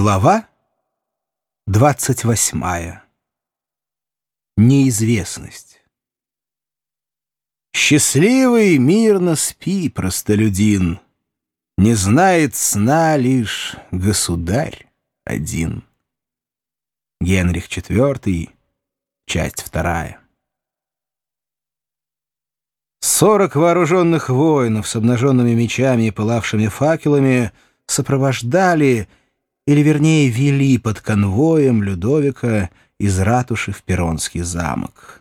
Глава 28. Неизвестность. Счастливый мирно спи, простолюдин, Не знает сна лишь государь один. Генрих IV, часть вторая. Сорок вооруженных воинов с обнаженными мечами и пылавшими факелами сопровождали или, вернее, вели под конвоем Людовика из ратуши в Перонский замок.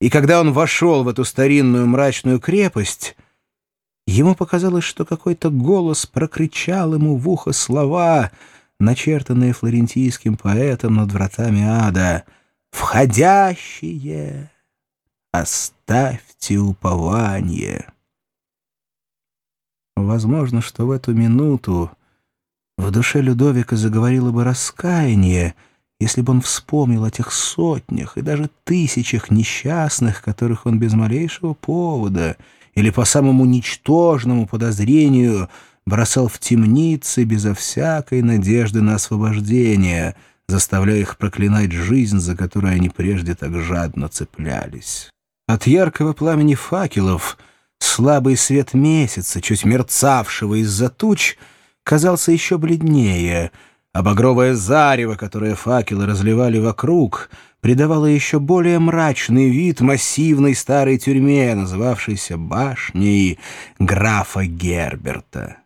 И когда он вошел в эту старинную мрачную крепость, ему показалось, что какой-то голос прокричал ему в ухо слова, начертанные флорентийским поэтом над вратами ада «Входящие, оставьте упование». Возможно, что в эту минуту в душе Людовика заговорило бы раскаяние, если бы он вспомнил о тех сотнях и даже тысячах несчастных, которых он без малейшего повода или по самому ничтожному подозрению бросал в темницы безо всякой надежды на освобождение, заставляя их проклинать жизнь, за которую они прежде так жадно цеплялись. От яркого пламени факелов слабый свет месяца, чуть мерцавшего из-за туч — казался еще бледнее, а багровое зарево, которое факелы разливали вокруг, придавало еще более мрачный вид массивной старой тюрьме, называвшейся башней графа Герберта.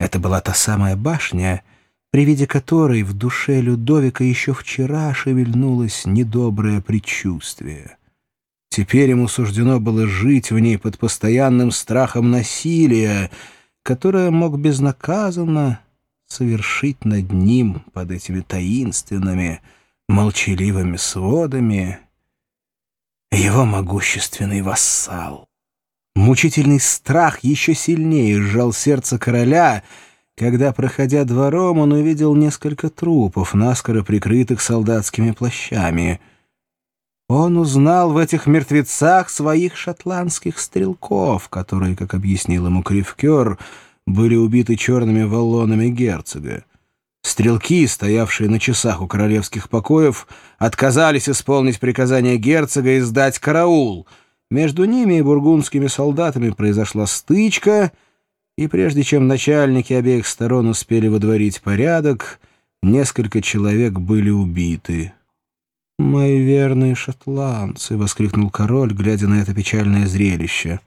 Это была та самая башня, при виде которой в душе Людовика еще вчера шевельнулось недоброе предчувствие. Теперь ему суждено было жить в ней под постоянным страхом насилия, которое мог безнаказанно совершить над ним под этими таинственными, молчаливыми сводами его могущественный вассал. Мучительный страх еще сильнее сжал сердце короля, когда, проходя двором, он увидел несколько трупов, наскоро прикрытых солдатскими плащами — он узнал в этих мертвецах своих шотландских стрелков, которые, как объяснил ему Кривкер, были убиты черными валлонами герцога. Стрелки, стоявшие на часах у королевских покоев, отказались исполнить приказание герцога и сдать караул. Между ними и бургундскими солдатами произошла стычка, и прежде чем начальники обеих сторон успели водворить порядок, несколько человек были убиты. «Мои верные шотландцы!» — воскликнул король, глядя на это печальное зрелище.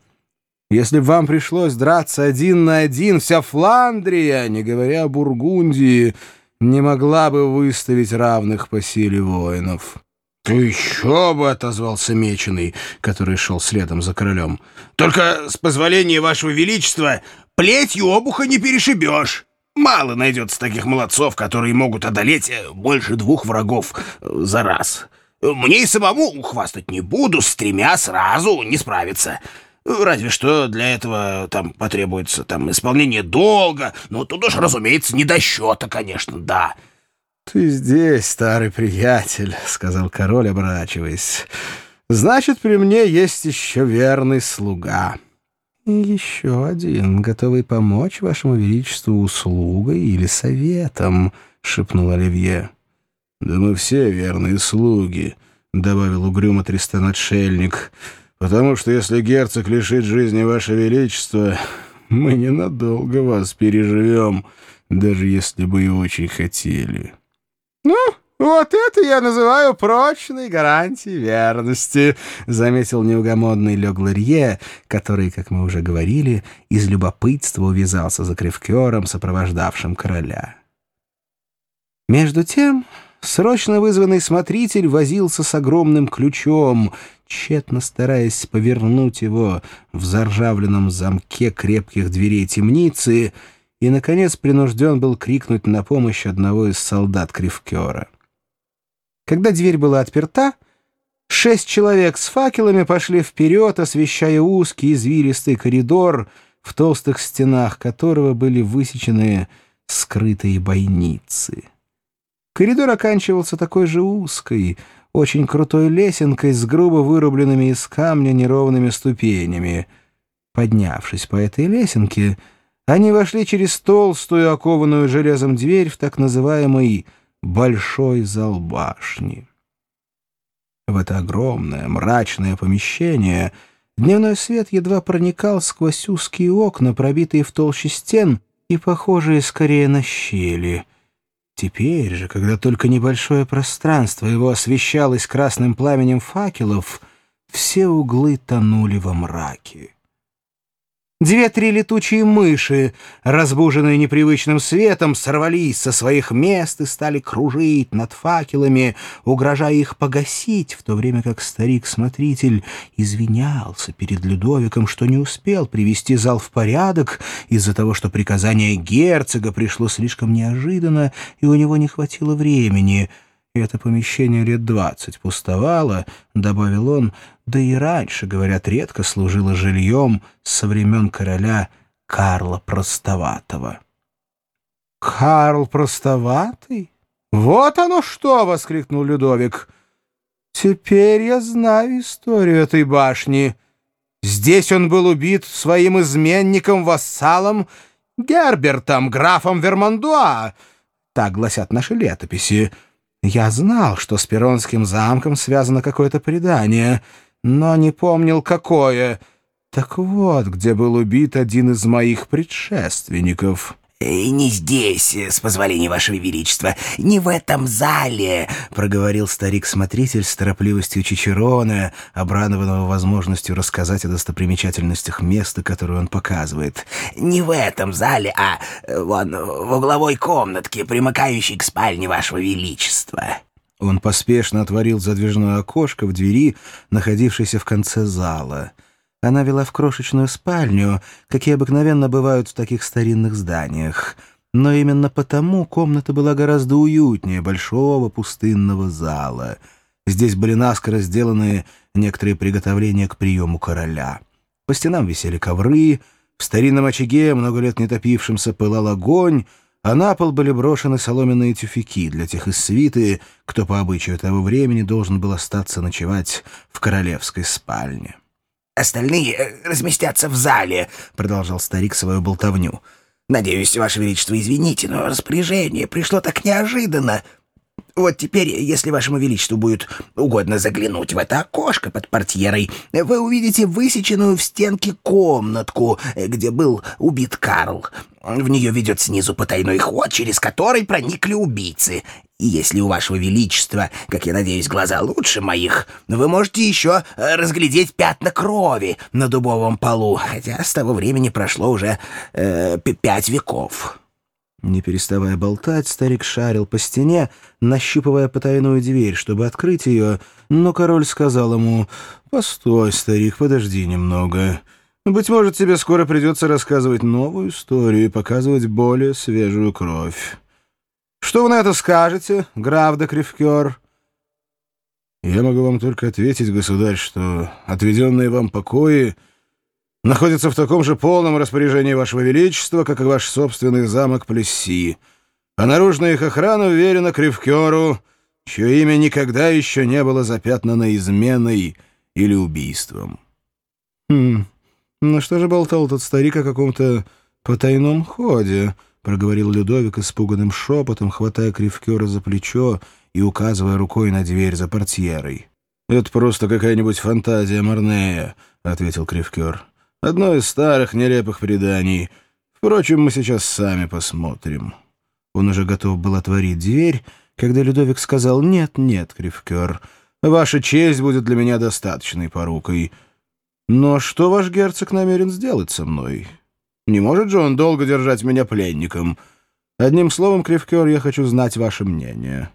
«Если бы вам пришлось драться один на один, вся Фландрия, не говоря о Бургундии, не могла бы выставить равных по силе воинов». «Ты еще бы!» — отозвался Меченый, который шел следом за королем. «Только, с позволения вашего величества, плетью обуха не перешибешь!» Мало найдется таких молодцов, которые могут одолеть э, больше двух врагов э, за раз. Мне и самому хвастать не буду, с тремя сразу не справиться. Разве что для этого там потребуется там исполнение долга, но тут уж, разумеется, не до счета, конечно, да. — Ты здесь, старый приятель, — сказал король, оборачиваясь. — Значит, при мне есть еще верный слуга. «Еще один, готовый помочь вашему величеству услугой или советом», — шепнул Оливье. «Да мы все верные слуги», — добавил угрюмо Тристан-отшельник, «потому что если герцог лишит жизни ваше величество, мы ненадолго вас переживем, даже если бы и очень хотели». «Ну?» «Вот это я называю прочной гарантией верности», — заметил неугомонный Ле Гларье, который, как мы уже говорили, из любопытства увязался за кревкером, сопровождавшим короля. Между тем, срочно вызванный смотритель возился с огромным ключом, тщетно стараясь повернуть его в заржавленном замке крепких дверей темницы, и, наконец, принужден был крикнуть на помощь одного из солдат кревкера. Когда дверь была отперта, шесть человек с факелами пошли вперед, освещая узкий извилистый коридор, в толстых стенах которого были высечены скрытые бойницы. Коридор оканчивался такой же узкой, очень крутой лесенкой с грубо вырубленными из камня неровными ступенями. Поднявшись по этой лесенке, Они вошли через толстую, окованную железом дверь в так называемый «большой зал башни». В это огромное, мрачное помещение дневной свет едва проникал сквозь узкие окна, пробитые в толще стен и похожие скорее на щели. Теперь же, когда только небольшое пространство его освещалось красным пламенем факелов, все углы тонули во мраке. Две-три летучие мыши, разбуженные непривычным светом, сорвались со своих мест и стали кружить над факелами, угрожая их погасить, в то время как старик-смотритель извинялся перед Людовиком, что не успел привести зал в порядок из-за того, что приказание герцога пришло слишком неожиданно, и у него не хватило времени — это помещение лет двадцать пустовало, — добавил он, — да и раньше, говорят, редко служило жильем со времен короля Карла Простоватого. «Карл Простоватый? Вот оно что!» — воскликнул Людовик. «Теперь я знаю историю этой башни. Здесь он был убит своим изменником-вассалом Гербертом, графом Вермандуа. Так гласят наши летописи». Я знал, что с Перонским замком связано какое-то предание, но не помнил, какое. Так вот, где был убит один из моих предшественников». «Э, «Не здесь, с позволения Вашего Величества, не в этом зале», — проговорил старик-смотритель с торопливостью Чичерона, обрадованного возможностью рассказать о достопримечательностях места, которое он показывает. «Не в этом зале, а э, вон в угловой комнатке, примыкающей к спальне Вашего Величества». Он поспешно отворил задвижное окошко в двери, находившейся в конце зала — она вела в крошечную спальню, какие обыкновенно бывают в таких старинных зданиях. Но именно потому комната была гораздо уютнее большого пустынного зала. Здесь были наскоро сделаны некоторые приготовления к приему короля. По стенам висели ковры, в старинном очаге, много лет не топившемся, пылал огонь, а на пол были брошены соломенные тюфяки для тех из свиты, кто по обычаю того времени должен был остаться ночевать в королевской спальне. Остальные э, разместятся в зале», — продолжал старик свою болтовню. «Надеюсь, Ваше Величество, извините, но распоряжение пришло так неожиданно. Вот теперь, если Вашему Величеству будет угодно заглянуть в это окошко под портьерой, вы увидите высеченную в стенке комнатку, где был убит Карл. В нее ведет снизу потайной ход, через который проникли убийцы. И если у Вашего Величества, как я надеюсь, глаза лучше моих, вы можете еще разглядеть пятна крови на дубовом полу, хотя с того времени прошло уже э, пять веков». Не переставая болтать, старик шарил по стене, нащупывая потайную дверь, чтобы открыть ее, но король сказал ему, «Постой, старик, подожди немного. Быть может, тебе скоро придется рассказывать новую историю и показывать более свежую кровь. Что вы на это скажете, граф де Кривкер?» «Я могу вам только ответить, государь, что отведенные вам покои — находится в таком же полном распоряжении Вашего Величества, как и ваш собственный замок Плесси, а наружная их охрана уверена Кривкеру, чье имя никогда еще не было запятнано изменой или убийством. «Хм, ну что же болтал тот старик о каком-то потайном ходе?» — проговорил Людовик испуганным шепотом, хватая Кривкера за плечо и указывая рукой на дверь за портьерой. «Это просто какая-нибудь фантазия Марнея», — ответил Кривкер. Одно из старых нелепых преданий. Впрочем, мы сейчас сами посмотрим». Он уже готов был отворить дверь, когда Людовик сказал «Нет, нет, Кривкер, ваша честь будет для меня достаточной порукой. Но что ваш герцог намерен сделать со мной? Не может же он долго держать меня пленником? Одним словом, Кривкер, я хочу знать ваше мнение».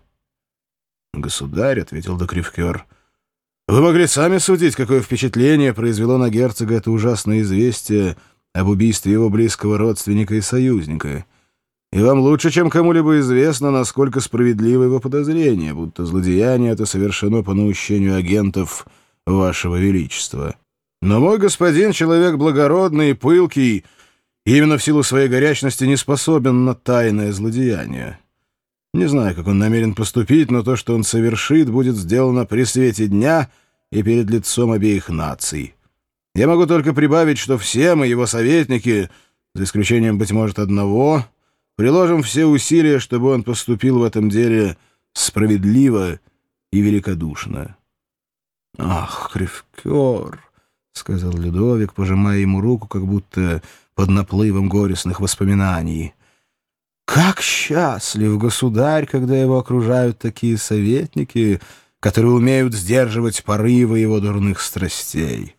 «Государь», — ответил до Кривкер, — вы могли сами судить, какое впечатление произвело на герцога это ужасное известие об убийстве его близкого родственника и союзника. И вам лучше, чем кому-либо известно, насколько справедливо его подозрение, будто злодеяние это совершено по наущению агентов вашего величества. Но мой господин — человек благородный и пылкий, и именно в силу своей горячности не способен на тайное злодеяние. Не знаю, как он намерен поступить, но то, что он совершит, будет сделано при свете дня и перед лицом обеих наций. Я могу только прибавить, что все мы, его советники, за исключением, быть может, одного, приложим все усилия, чтобы он поступил в этом деле справедливо и великодушно. «Ах, Кривкер!» — сказал Людовик, пожимая ему руку, как будто под наплывом горестных воспоминаний. «Как счастлив государь, когда его окружают такие советники, которые умеют сдерживать порывы его дурных страстей!»